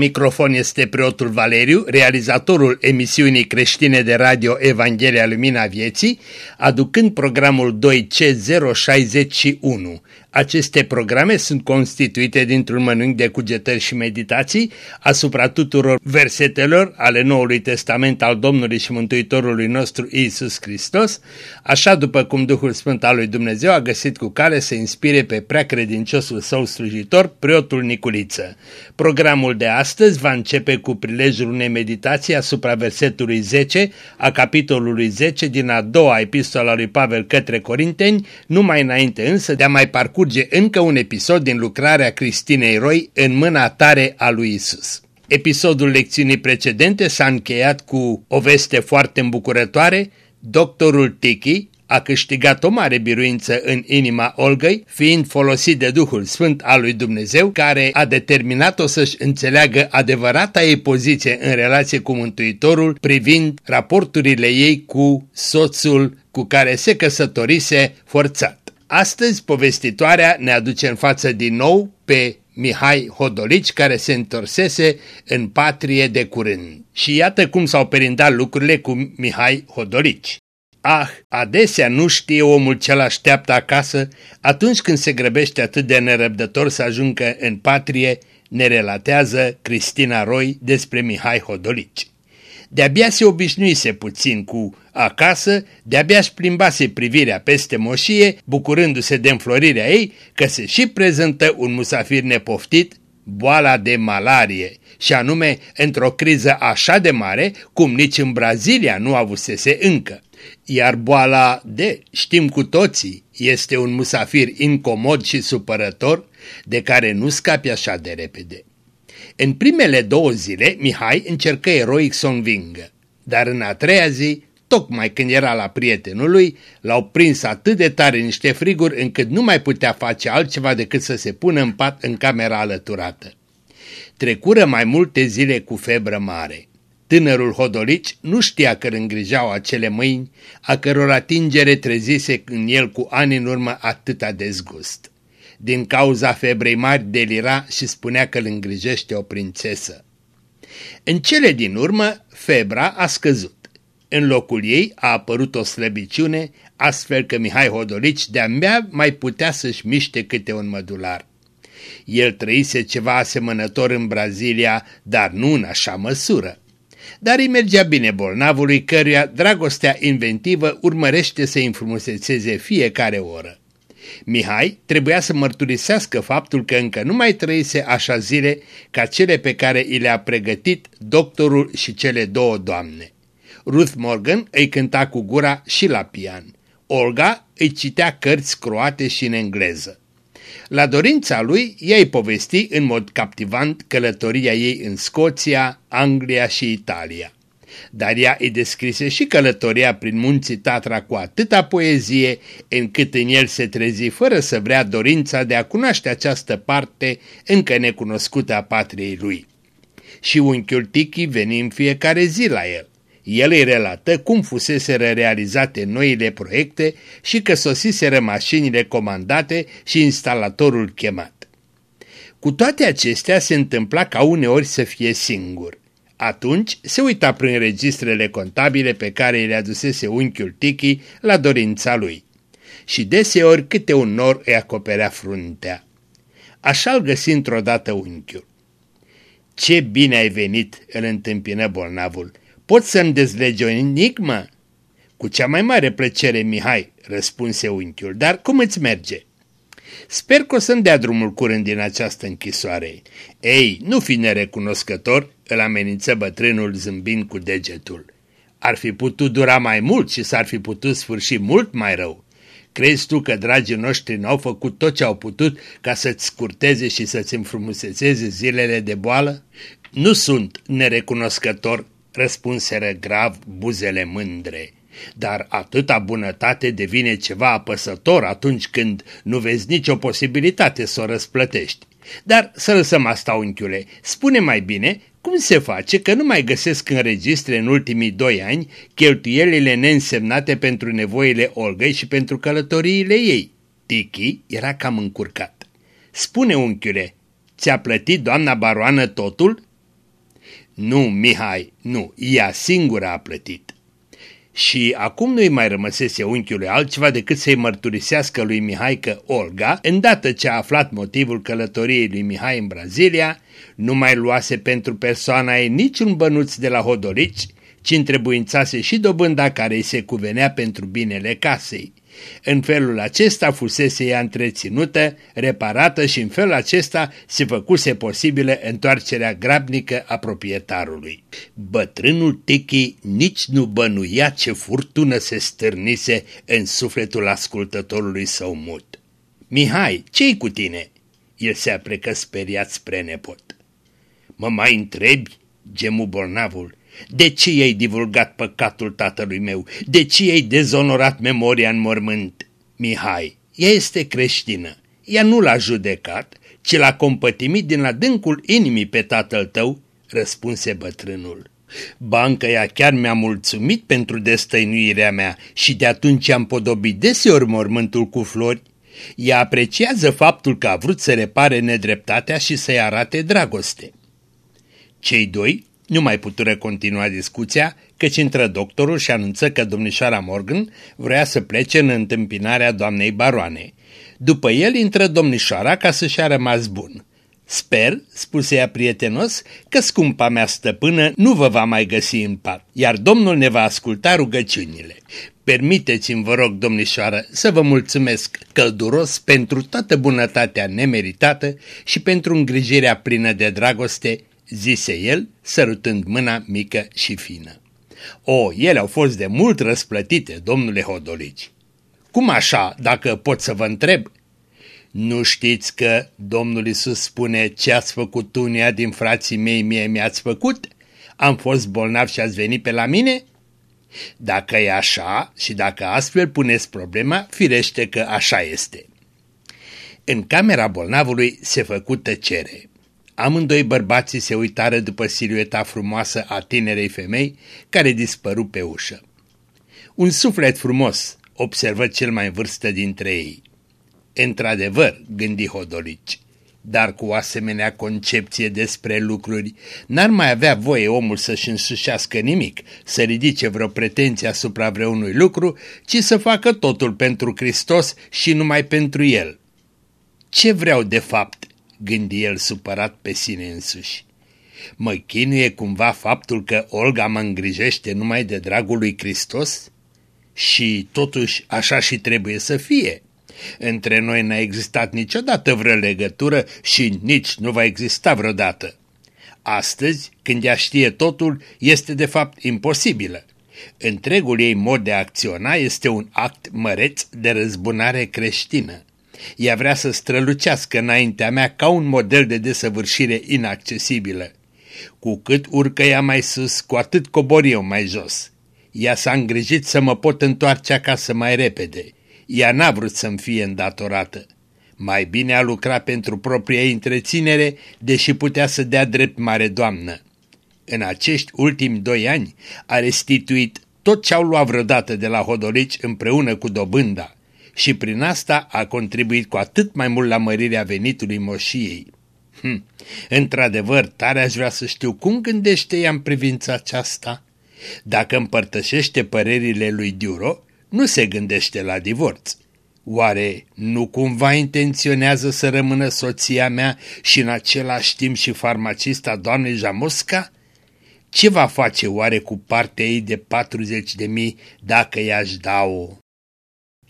La microfon este preotul Valeriu, realizatorul emisiunii creștine de radio Evanghelia Lumina Vieții, aducând programul 2C061. Aceste programe sunt constituite dintr-un mănânc de cugetări și meditații asupra tuturor versetelor ale Noului Testament al Domnului și Mântuitorului nostru Iisus Hristos, așa după cum Duhul Sfânt al lui Dumnezeu a găsit cu care să inspire pe preacredinciosul său slujitor, preotul Niculiță. Programul de astăzi va începe cu prilejul unei meditații asupra versetului 10 a capitolului 10 din a doua epistola lui Pavel către Corinteni, numai înainte însă de a mai parcurge încă un episod din lucrarea Cristinei Roy în mâna tare a lui Isus. Episodul lecțiunii precedente s-a încheiat cu o veste foarte îmbucurătoare, doctorul Tiki, a câștigat o mare biruință în inima Olgăi, fiind folosit de Duhul Sfânt al lui Dumnezeu, care a determinat-o să-și înțeleagă adevărata ei poziție în relație cu Mântuitorul, privind raporturile ei cu soțul cu care se căsătorise forțat. Astăzi, povestitoarea ne aduce în față din nou pe Mihai Hodolici, care se întorsese în patrie de curând. Și iată cum s-au perindat lucrurile cu Mihai Hodolici. Ah, adesea nu știe omul ce așteaptă acasă atunci când se grăbește atât de nerăbdător să ajungă în patrie, ne relatează Cristina Roy despre Mihai Hodolici. De-abia se obișnuise puțin cu acasă, de-abia își plimbase privirea peste moșie, bucurându-se de înflorirea ei, că se și prezentă un musafir nepoftit, boala de malarie, și anume într-o criză așa de mare cum nici în Brazilia nu avusese încă iar boala de, știm cu toții, este un musafir incomod și supărător de care nu scapi așa de repede. În primele două zile, Mihai încercă eroic să o învingă, dar în a treia zi, tocmai când era la prietenul lui, l-au prins atât de tare niște friguri încât nu mai putea face altceva decât să se pună în pat în camera alăturată. Trecură mai multe zile cu febră mare. Tânărul Hodolici nu știa că îl îngrijau acele mâini, a căror atingere trezise în el cu ani în urmă atâta dezgust. Din cauza febrei mari delira și spunea că îl îngrijește o prințesă. În cele din urmă, febra a scăzut. În locul ei a apărut o slăbiciune, astfel că Mihai Hodolici de-abia mai putea să-și miște câte un mădular. El trăise ceva asemănător în Brazilia, dar nu în așa măsură dar îi mergea bine bolnavului căruia dragostea inventivă urmărește să înfrumusețeze fiecare oră. Mihai trebuia să mărturisească faptul că încă nu mai trăise așa zile ca cele pe care i le-a pregătit doctorul și cele două doamne. Ruth Morgan îi cânta cu gura și la pian. Olga îi citea cărți croate și în engleză. La dorința lui, ea îi povesti în mod captivant călătoria ei în Scoția, Anglia și Italia. Dar ea îi descrise și călătoria prin munții Tatra cu atâta poezie, încât în el se trezi fără să vrea dorința de a cunoaște această parte încă necunoscută a patriei lui. Și unchiul Tiki veni în fiecare zi la el. El îi relată cum fuseseră realizate noile proiecte și că sosiseră mașinile comandate și instalatorul chemat. Cu toate acestea se întâmpla ca uneori să fie singur. Atunci se uita prin registrele contabile pe care le adusese unchiul Tiki la dorința lui. Și deseori câte un nor îi acoperea fruntea. Așa-l găsi într-o dată unchiul. Ce bine ai venit!" îl întâmpină bolnavul. Poți să-mi dezlege o enigmă?" Cu cea mai mare plăcere, Mihai," răspunse unchiul, dar cum îți merge?" Sper că o să-mi dea drumul curând din această închisoare." Ei, nu fi nerecunoscător," îl amenință bătrânul zâmbind cu degetul. Ar fi putut dura mai mult și s-ar fi putut sfârși mult mai rău. Crezi tu că dragii noștri n-au făcut tot ce au putut ca să-ți scurteze și să-ți înfrumusețeze zilele de boală? Nu sunt nerecunoscător, răspunseră grav buzele mândre. Dar atâta bunătate devine ceva apăsător atunci când nu vezi nicio posibilitate să o răsplătești. Dar să lăsăm asta, unchiule, spune mai bine cum se face că nu mai găsesc în registre în ultimii doi ani cheltuielile neînsemnate pentru nevoile Olgăi și pentru călătoriile ei? Tiki era cam încurcat. Spune, unchiule, ți-a plătit doamna baroană totul? Nu, Mihai, nu, ea singură a plătit. Și acum nu-i mai rămăsese unchiului altceva decât să-i mărturisească lui Mihai că Olga, îndată ce a aflat motivul călătoriei lui Mihai în Brazilia, nu mai luase pentru persoana ei niciun bănuț de la Hodorici, ci întrebuințase și dobânda care îi se cuvenea pentru binele casei. În felul acesta fusese ea întreținută, reparată și în felul acesta se făcuse posibilă întoarcerea grabnică a proprietarului. Bătrânul Tichi nici nu bănuia ce furtună se stârnise în sufletul ascultătorului său mut. Mihai, ce-i cu tine?" El se aplecă speriat spre nepot. Mă mai întrebi?" gemu bolnavul. De ce ai divulgat păcatul tatălui meu? De ce ai dezonorat memoria în mormânt? Mihai, ea este creștină. Ea nu l-a judecat, ci l-a compătimit din adâncul inimii pe tatăl tău, răspunse bătrânul. Banca ea chiar mi-a mulțumit pentru destăinuirea mea și de atunci am podobit deseori mormântul cu flori. Ea apreciază faptul că a vrut să repare nedreptatea și să-i arate dragoste. Cei doi nu mai putură continua discuția, căci intră doctorul și anunță că domnișoara Morgan vrea să plece în întâmpinarea doamnei baroane. După el intră domnișoara ca să-și a rămas bun. Sper, spuse ea prietenos, că scumpa mea stăpână nu vă va mai găsi în pat, iar domnul ne va asculta rugăciunile. Permiteți-mi, vă rog, domnișoară, să vă mulțumesc călduros pentru toată bunătatea nemeritată și pentru îngrijirea plină de dragoste zise el, sărutând mâna mică și fină. O, ele au fost de mult răsplătite, domnule Hodolici. Cum așa, dacă pot să vă întreb? Nu știți că Domnul Isus spune ce ați făcut unia din frații mei mie mi-ați făcut? Am fost bolnav și ați venit pe la mine? Dacă e așa și dacă astfel puneți problema, firește că așa este. În camera bolnavului se făcu tăcere. Amândoi bărbații se uitară după silueta frumoasă a tinerei femei care dispăru pe ușă. Un suflet frumos, observă cel mai vârstă dintre ei. Într-adevăr, gândi Hodolici, dar cu o asemenea concepție despre lucruri, n-ar mai avea voie omul să-și însușească nimic, să ridice vreo pretenție asupra vreunui lucru, ci să facă totul pentru Hristos și numai pentru El. Ce vreau de fapt gândi el supărat pe sine însuși. Mă chinuie cumva faptul că Olga mă îngrijește numai de dragul lui Hristos? Și totuși așa și trebuie să fie. Între noi n-a existat niciodată vreo legătură și nici nu va exista vreodată. Astăzi, când ea știe totul, este de fapt imposibilă. Întregul ei mod de a acționa este un act măreț de răzbunare creștină. Ea vrea să strălucească înaintea mea ca un model de desăvârșire inaccesibilă. Cu cât urcă ea mai sus, cu atât cobor eu mai jos. Ea s-a îngrijit să mă pot întoarce acasă mai repede. Ea n-a vrut să-mi fie îndatorată. Mai bine a lucrat pentru propria ei întreținere, deși putea să dea drept mare doamnă. În acești ultimi doi ani a restituit tot ce au luat vreodată de la Hodolici împreună cu dobânda și prin asta a contribuit cu atât mai mult la mărirea venitului moșiei. Hm, într-adevăr, tare aș vrea să știu cum gândește ea în privința aceasta. Dacă împărtășește părerile lui Diuro, nu se gândește la divorț. Oare nu cumva intenționează să rămână soția mea și în același timp și farmacista doamnei Jamosca? Ce va face oare cu partea ei de 40 de mii dacă i-aș da-o?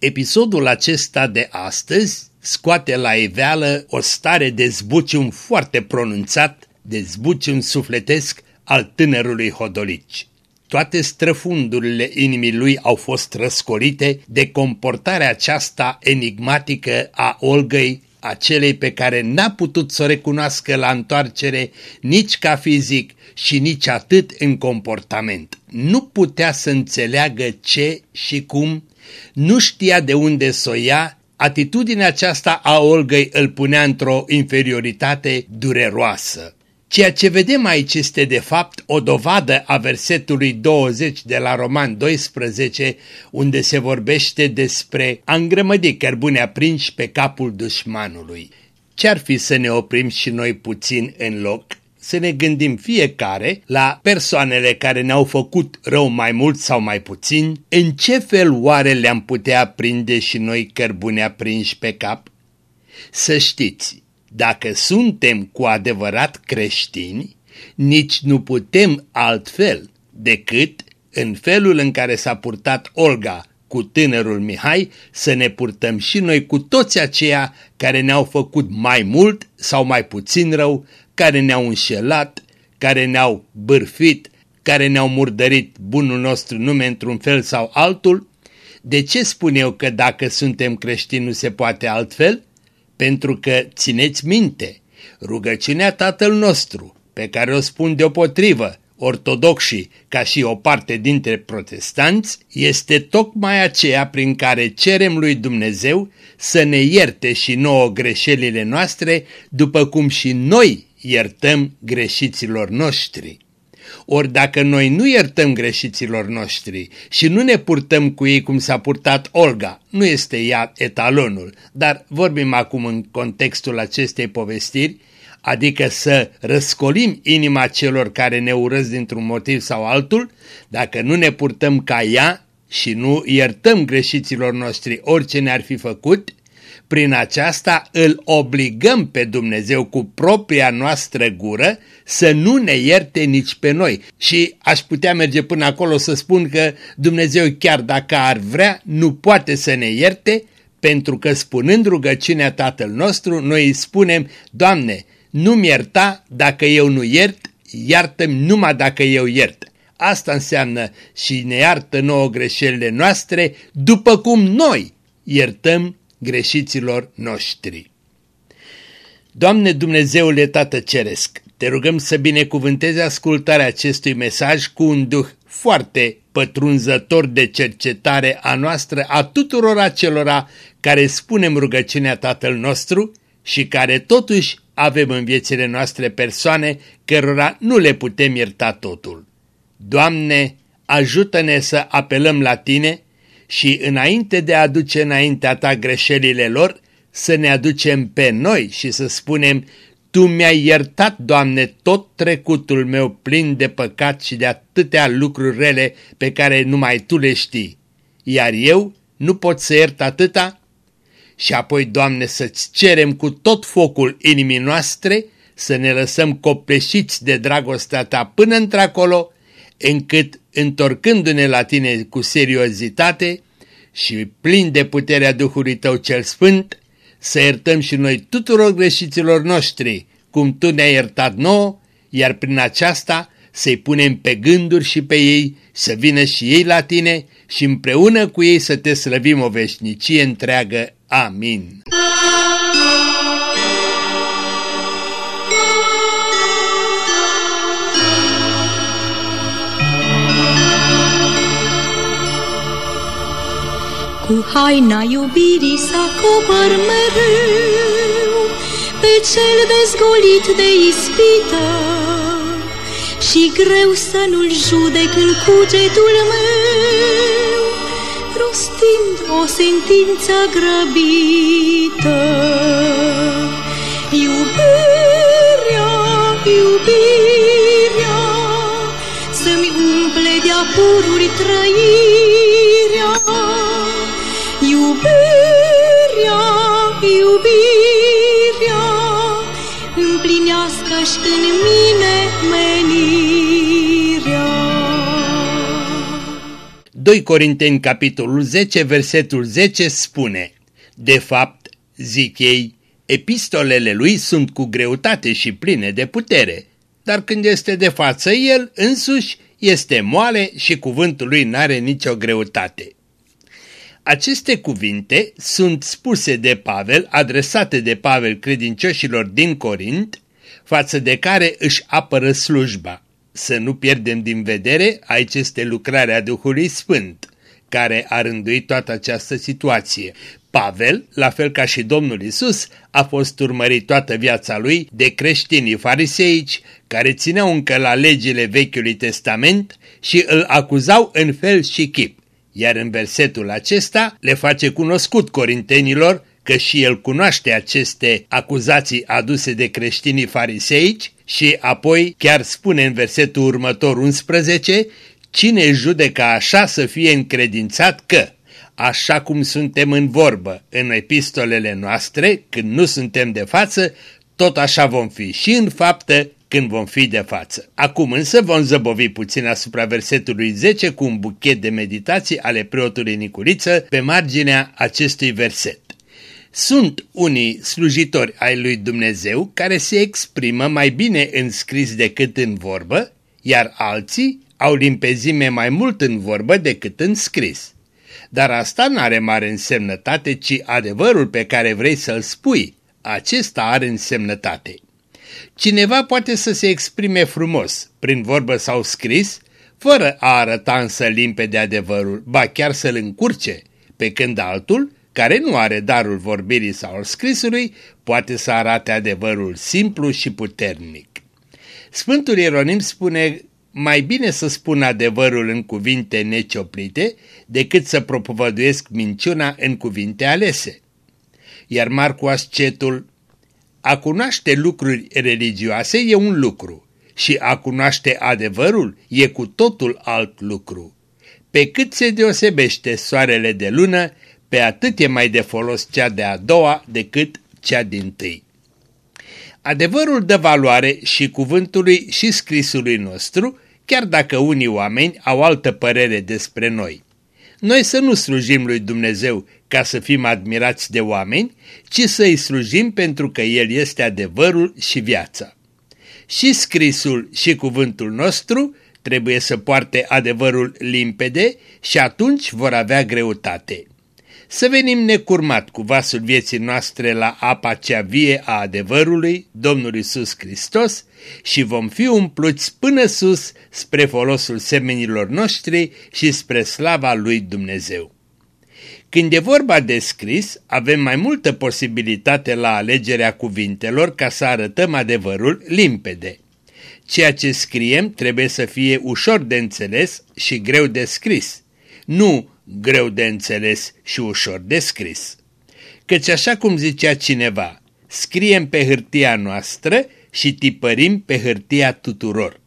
Episodul acesta de astăzi scoate la iveală o stare de zbucium foarte pronunțat, de zbucium sufletesc al tânărului Hodolici. Toate străfundurile inimii lui au fost răscolite de comportarea aceasta enigmatică a Olgăi, acelei pe care n-a putut să o recunoască la întoarcere nici ca fizic și nici atât în comportament. Nu putea să înțeleagă ce și cum nu știa de unde să o ia, atitudinea aceasta a Olgăi îl punea într-o inferioritate dureroasă. Ceea ce vedem aici este de fapt o dovadă a versetului 20 de la Roman 12, unde se vorbește despre a îngrămădi cărbune aprinși pe capul dușmanului. Ce-ar fi să ne oprim și noi puțin în loc să ne gândim fiecare la persoanele care ne-au făcut rău mai mult sau mai puțin, în ce fel oare le-am putea prinde și noi cărbune aprinși pe cap? Să știți, dacă suntem cu adevărat creștini, nici nu putem altfel decât în felul în care s-a purtat Olga cu tânărul Mihai, să ne purtăm și noi cu toți aceia care ne-au făcut mai mult sau mai puțin rău, care ne-au înșelat, care ne-au bârfit, care ne-au murdărit bunul nostru nume într-un fel sau altul. De ce spun eu că dacă suntem creștini nu se poate altfel? Pentru că, țineți minte, rugăciunea Tatăl nostru, pe care o spun deopotrivă, ortodoxii ca și o parte dintre protestanți, este tocmai aceea prin care cerem lui Dumnezeu să ne ierte și nouă greșelile noastre, după cum și noi iertăm greșiților noștri. Ori dacă noi nu iertăm greșiților noștri și nu ne purtăm cu ei cum s-a purtat Olga, nu este ea etalonul, dar vorbim acum în contextul acestei povestiri, adică să răscolim inima celor care ne urăsc dintr-un motiv sau altul, dacă nu ne purtăm ca ea și nu iertăm greșiților noștri orice ne-ar fi făcut, prin aceasta îl obligăm pe Dumnezeu cu propria noastră gură să nu ne ierte nici pe noi. Și aș putea merge până acolo să spun că Dumnezeu chiar dacă ar vrea, nu poate să ne ierte, pentru că spunând rugăciunea Tatăl nostru, noi îi spunem, Doamne, nu-mi ierta dacă eu nu iert, iartă-mi numai dacă eu iert. Asta înseamnă și ne iartă nouă greșelile noastre, după cum noi iertăm greșiților noștri. Doamne Dumnezeule Tată Ceresc, te rugăm să binecuvântezi ascultarea acestui mesaj cu un duh foarte pătrunzător de cercetare a noastră, a tuturor acelora care spunem rugăciunea Tatăl nostru și care totuși avem în viețile noastre persoane cărora nu le putem ierta totul. Doamne, ajută-ne să apelăm la Tine și înainte de a aduce înaintea Ta greșelile lor, să ne aducem pe noi și să spunem, Tu mi-ai iertat, Doamne, tot trecutul meu plin de păcat și de atâtea lucruri rele pe care numai Tu le știi. Iar eu nu pot să iert atâta? Și apoi, Doamne, să-ți cerem cu tot focul inimii noastre să ne lăsăm copleșiți de dragostea Ta până într-acolo, încât, întorcându-ne la Tine cu seriozitate și plin de puterea Duhului Tău cel Sfânt, să iertăm și noi tuturor greșiților noștri, cum Tu ne-ai iertat nouă, iar prin aceasta să-i punem pe gânduri și pe ei, să vină și ei la Tine și împreună cu ei să Te slăvim o veșnicie întreagă. Amin. Cu haina iubirii să acopăr mereu Pe cel dezgolit de ispită Și greu să nu-l judec în cugetul meu rostind o sentință grăbită. Iubirea, iubirea, să-mi umple de-a pururi trăirea. Iubirea, iubirea, împlinească-și în mine 2 Corinteni, capitolul 10, versetul 10 spune De fapt, zic ei, epistolele lui sunt cu greutate și pline de putere, dar când este de față el însuși este moale și cuvântul lui n-are nicio greutate. Aceste cuvinte sunt spuse de Pavel, adresate de Pavel credincioșilor din Corint, față de care își apără slujba. Să nu pierdem din vedere, aici este lucrarea Duhului Sfânt, care a rânduit toată această situație. Pavel, la fel ca și Domnul Isus, a fost urmărit toată viața lui de creștinii fariseici, care țineau încă la legile Vechiului Testament și îl acuzau în fel și chip. Iar în versetul acesta le face cunoscut corintenilor că și el cunoaște aceste acuzații aduse de creștinii fariseici și apoi chiar spune în versetul următor 11, cine judecă așa să fie încredințat că, așa cum suntem în vorbă în epistolele noastre, când nu suntem de față, tot așa vom fi și în faptă când vom fi de față. Acum însă vom zăbovi puțin asupra versetului 10 cu un buchet de meditații ale preotului Nicuriță pe marginea acestui verset. Sunt unii slujitori ai lui Dumnezeu care se exprimă mai bine în scris decât în vorbă, iar alții au limpezime mai mult în vorbă decât în scris. Dar asta nu are mare însemnătate, ci adevărul pe care vrei să-l spui, acesta are însemnătate. Cineva poate să se exprime frumos, prin vorbă sau scris, fără a arăta însă limpede adevărul, ba chiar să-l încurce, pe când altul, care nu are darul vorbirii sau al scrisului, poate să arate adevărul simplu și puternic. Sfântul Ieronim spune mai bine să spun adevărul în cuvinte necioplite decât să propovăduiesc minciuna în cuvinte alese. Iar Marcu Ascetul a cunoaște lucruri religioase e un lucru și a cunoaște adevărul e cu totul alt lucru. Pe cât se deosebește soarele de lună, pe atât e mai de folos cea de-a doua decât cea din tâi. Adevărul dă valoare și cuvântului și scrisului nostru, chiar dacă unii oameni au altă părere despre noi. Noi să nu slujim lui Dumnezeu ca să fim admirați de oameni, ci să-i slujim pentru că El este adevărul și viața. Și scrisul și cuvântul nostru trebuie să poarte adevărul limpede și atunci vor avea greutate. Să venim necurmat cu vasul vieții noastre la apa cea vie a adevărului, Domnul Isus Hristos, și vom fi umpluți până sus spre folosul semenilor noștri și spre slava lui Dumnezeu. Când e vorba de scris, avem mai multă posibilitate la alegerea cuvintelor ca să arătăm adevărul limpede. Ceea ce scriem trebuie să fie ușor de înțeles și greu de scris, nu greu de înțeles și ușor de scris. Căci așa cum zicea cineva, scriem pe hârtia noastră și tipărim pe hârtia tuturor.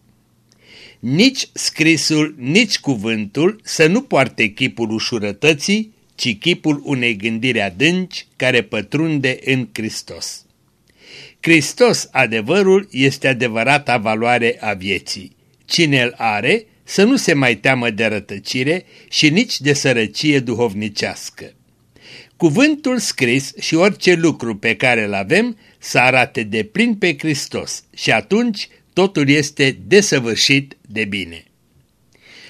Nici scrisul, nici cuvântul să nu poarte chipul ușurătății, ci chipul unei gândiri adânci care pătrunde în Hristos. Hristos, adevărul, este adevărata valoare a vieții. Cine îl are, să nu se mai teamă de rătăcire și nici de sărăcie duhovnicească. Cuvântul scris și orice lucru pe care îl avem să arate de plin pe Hristos și atunci totul este desăvârșit de bine.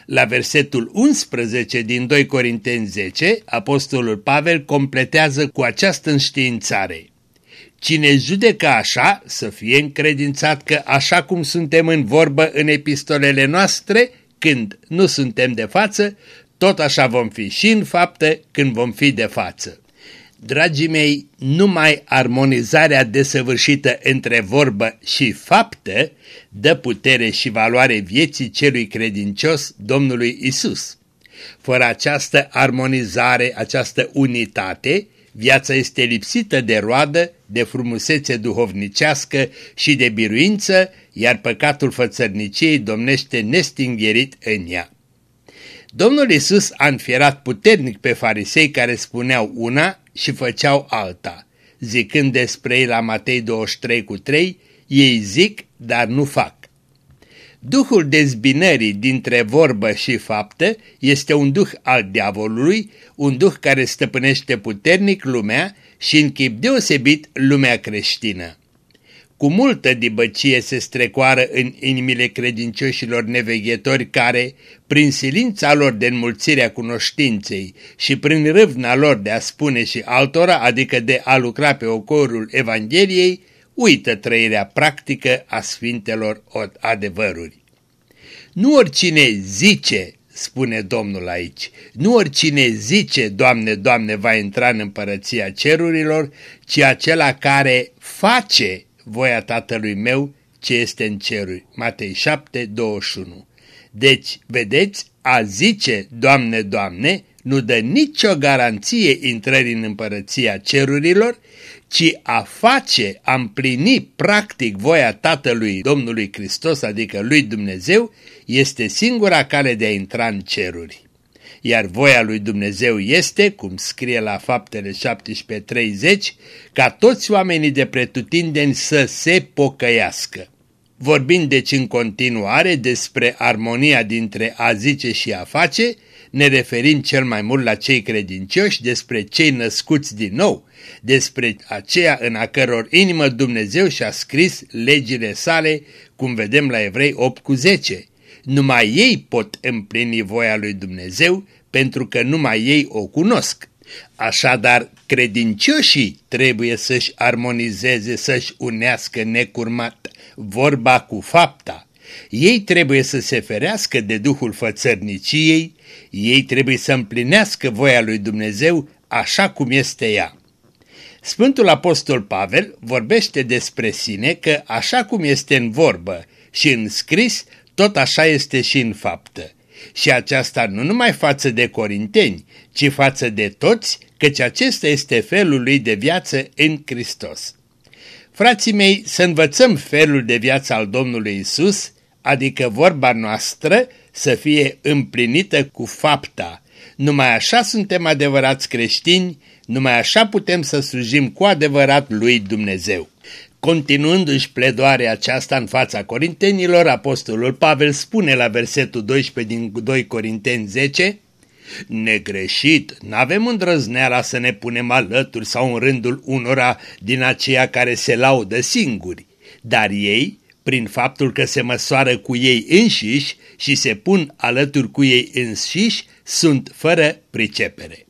La versetul 11 din 2 Corinteni 10, apostolul Pavel completează cu această înștiințare. Cine judecă așa, să fie încredințat că așa cum suntem în vorbă în epistolele noastre, când nu suntem de față, tot așa vom fi și în faptă când vom fi de față. Dragii mei, numai armonizarea desăvârșită între vorbă și faptă dă putere și valoare vieții celui credincios Domnului Isus. Fără această armonizare, această unitate, viața este lipsită de roadă, de frumusețe duhovnicească și de biruință, iar păcatul fățărniciei domnește nestingherit în ea. Domnul Isus a înfierat puternic pe farisei care spuneau una și făceau alta. Zicând despre ei la Matei 23 cu 3, ei zic, dar nu fac. Duhul dezbinării dintre vorbă și faptă este un duh al diavolului, un duh care stăpânește puternic lumea și în chip deosebit lumea creștină. Cu multă dibăcie se strecoară în inimile credincioșilor neveghetori care, prin silința lor de înmulțirea cunoștinței și prin râvna lor de a spune și altora, adică de a lucra pe ocorul Evangheliei, uită trăirea practică a sfintelor adevăruri. Nu oricine zice, spune Domnul aici, nu oricine zice, Doamne, Doamne, va intra în împărăția cerurilor, ci acela care face voia Tatălui meu ce este în ceruri. Matei 7, 21. Deci, vedeți, a zice, Doamne, Doamne, nu dă nicio garanție intrării în împărăția cerurilor, ci a face, a împlini practic voia Tatălui Domnului Hristos, adică lui Dumnezeu, este singura cale de a intra în ceruri. Iar voia lui Dumnezeu este, cum scrie la faptele 17.30, ca toți oamenii de pretutindeni să se pocăiască. Vorbind deci în continuare despre armonia dintre a zice și a face, ne referim cel mai mult la cei credincioși, despre cei născuți din nou, despre aceea în a căror inimă Dumnezeu și-a scris legile sale, cum vedem la Evrei 8 cu 10. Numai ei pot împlini voia lui Dumnezeu, pentru că numai ei o cunosc. Așadar, credincioșii trebuie să-și armonizeze, să-și unească necurmat vorba cu fapta. Ei trebuie să se ferească de duhul fățărniciei, ei trebuie să împlinească voia lui Dumnezeu așa cum este ea. Sfântul Apostol Pavel vorbește despre sine că așa cum este în vorbă și în scris, tot așa este și în faptă. Și aceasta nu numai față de corinteni, ci față de toți, căci acesta este felul lui de viață în Hristos. Frații mei, să învățăm felul de viață al Domnului Isus, adică vorba noastră să fie împlinită cu fapta. Numai așa suntem adevărați creștini, numai așa putem să slujim cu adevărat lui Dumnezeu. Continuându-și pledoarea aceasta în fața corintenilor, apostolul Pavel spune la versetul 12 din 2 Corinteni 10, Negreșit, n-avem îndrăzneala să ne punem alături sau în rândul unora din aceia care se laudă singuri, dar ei, prin faptul că se măsoară cu ei înșiși și se pun alături cu ei înșiși, sunt fără pricepere.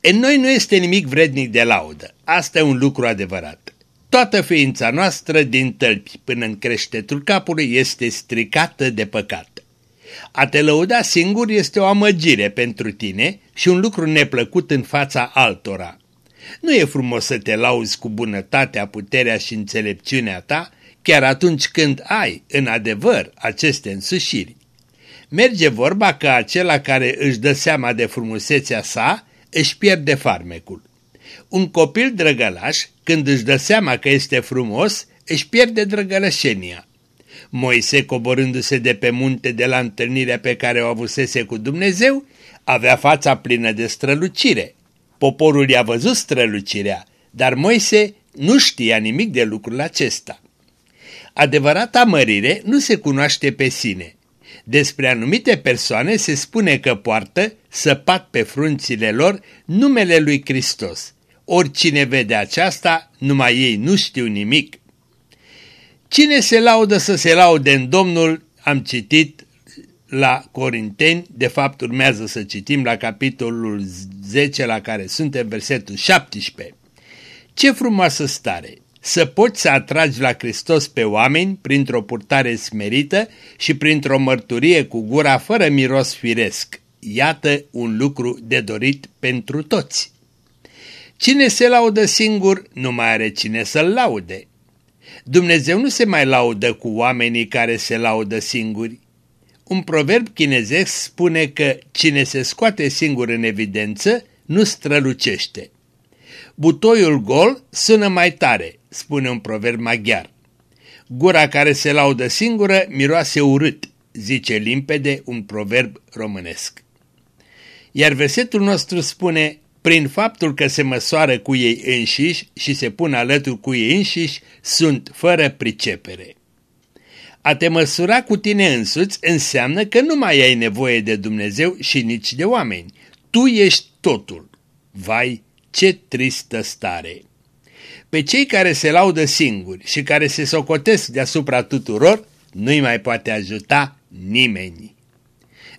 În noi nu este nimic vrednic de laudă, asta e un lucru adevărat. Toată ființa noastră, din tălpi până în creștetul capului, este stricată de păcat. A te lăuda singur este o amăgire pentru tine și un lucru neplăcut în fața altora. Nu e frumos să te lauzi cu bunătatea, puterea și înțelepciunea ta, chiar atunci când ai, în adevăr, aceste însușiri. Merge vorba că acela care își dă seama de frumusețea sa își pierde farmecul. Un copil drăgălaș, când își dă seama că este frumos, își pierde drăgălășenia. Moise, coborându-se de pe munte de la întâlnirea pe care o avusese cu Dumnezeu, avea fața plină de strălucire. Poporul i-a văzut strălucirea, dar Moise nu știa nimic de lucrul acesta. Adevărata mărire nu se cunoaște pe sine. Despre anumite persoane se spune că poartă, săpat pe frunțile lor, numele lui Hristos. Oricine vede aceasta, numai ei nu știu nimic. Cine se laudă să se laude în Domnul, am citit la Corinteni, de fapt urmează să citim la capitolul 10 la care suntem, versetul 17. Ce frumoasă stare! Să poți să atragi la Hristos pe oameni printr-o purtare smerită și printr-o mărturie cu gura fără miros firesc. Iată un lucru de dorit pentru toți. Cine se laudă singur nu mai are cine să-l laude. Dumnezeu nu se mai laudă cu oamenii care se laudă singuri. Un proverb chinezesc spune că cine se scoate singur în evidență nu strălucește. Butoiul gol sună mai tare, spune un proverb maghiar. Gura care se laudă singură miroase urât, zice limpede un proverb românesc. Iar versetul nostru spune, prin faptul că se măsoară cu ei înșiși și se pun alături cu ei înșiși, sunt fără pricepere. A te măsura cu tine însuți înseamnă că nu mai ai nevoie de Dumnezeu și nici de oameni. Tu ești totul. Vai, ce tristă stare! Pe cei care se laudă singuri și care se socotesc deasupra tuturor, nu-i mai poate ajuta nimeni.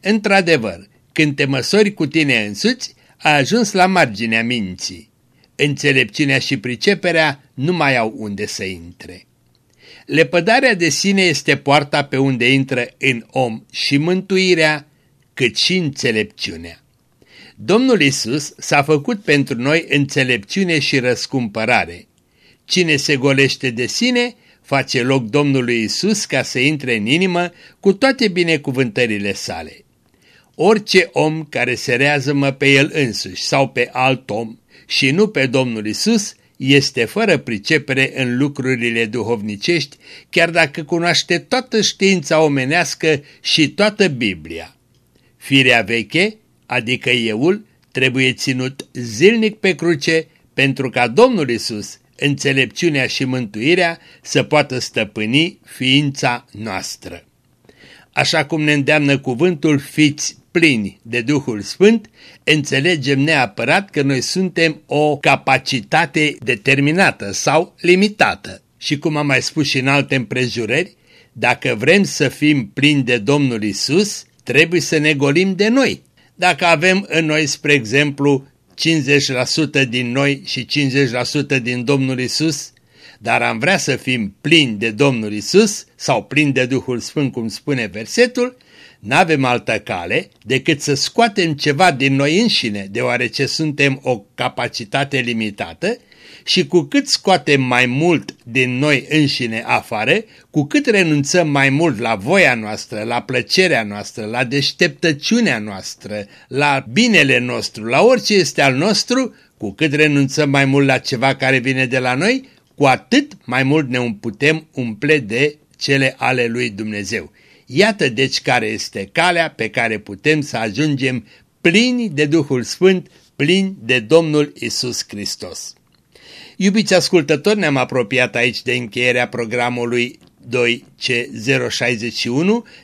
Într-adevăr, când te măsori cu tine însuți, a ajuns la marginea minții. Înțelepciunea și priceperea nu mai au unde să intre. Lepădarea de sine este poarta pe unde intră în om și mântuirea, cât și înțelepciunea. Domnul Isus s-a făcut pentru noi înțelepciune și răscumpărare. Cine se golește de sine, face loc Domnului Isus ca să intre în inimă cu toate binecuvântările sale. Orice om care se rează pe el însuși sau pe alt om și nu pe Domnul Isus, este fără pricepere în lucrurile duhovnicești, chiar dacă cunoaște toată știința omenească și toată Biblia. Firea veche, adică euul, trebuie ținut zilnic pe cruce pentru ca Domnul Isus, înțelepciunea și mântuirea să poată stăpâni ființa noastră. Așa cum ne îndeamnă cuvântul, fiți plini de Duhul Sfânt, înțelegem neapărat că noi suntem o capacitate determinată sau limitată. Și cum am mai spus și în alte împrejurări, dacă vrem să fim plini de Domnul Isus, trebuie să ne golim de noi. Dacă avem în noi, spre exemplu, 50% din noi și 50% din Domnul Isus, dar am vrea să fim plini de Domnul Isus sau plini de Duhul Sfânt, cum spune versetul, N-avem altă cale decât să scoatem ceva din noi înșine, deoarece suntem o capacitate limitată și cu cât scoatem mai mult din noi înșine afară, cu cât renunțăm mai mult la voia noastră, la plăcerea noastră, la deșteptăciunea noastră, la binele nostru, la orice este al nostru, cu cât renunțăm mai mult la ceva care vine de la noi, cu atât mai mult ne putem umple de cele ale lui Dumnezeu. Iată deci care este calea pe care putem să ajungem plini de Duhul Sfânt, plini de Domnul Isus Hristos. Iubiți ascultători, ne-am apropiat aici de încheierea programului 2C061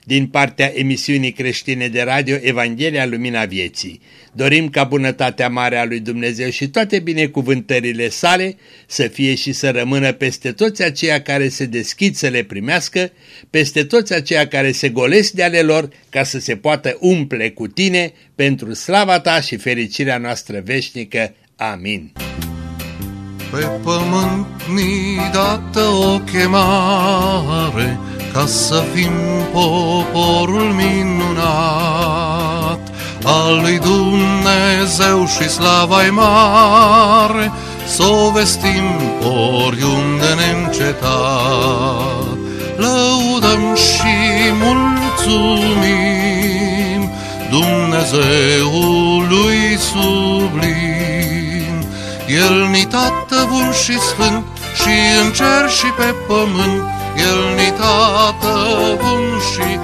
din partea emisiunii creștine de radio Evanghelia Lumina Vieții. Dorim ca bunătatea mare a lui Dumnezeu și toate binecuvântările sale să fie și să rămână peste toți aceia care se deschid să le primească, peste toți aceia care se golesc de ale lor ca să se poată umple cu tine pentru slava ta și fericirea noastră veșnică. Amin. Pe pământ ni dată o chemare ca să fim poporul minunat al lui Dumnezeu și slava mare, să o vestim oriunde neîncetat. Lăudăm și mulțumim Dumnezeului sublim. El ni tată bun și sfânt și în cer și pe pământ, El ni tată bun și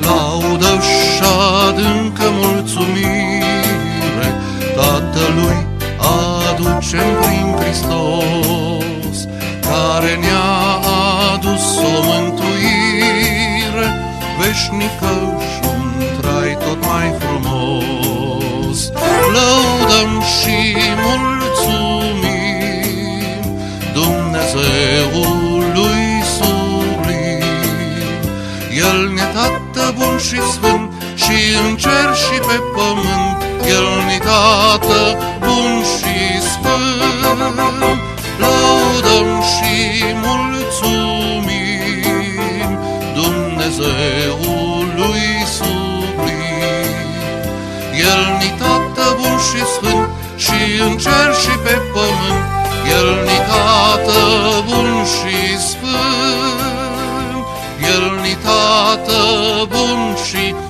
laudă și adâncă mulțumire Tatălui aducem prin Hristos, care ne-a veșnică și un trai tot mai frumos. Lăudăm și mulțumim Dumnezeului sublim, El ne tată bun și sfânt, și în cer și pe pământ, El ni tată bun și tată bun și sfânt, și în cer și pe pământ, El ni tată bun și sfânt. El ni tată bun și sfânt.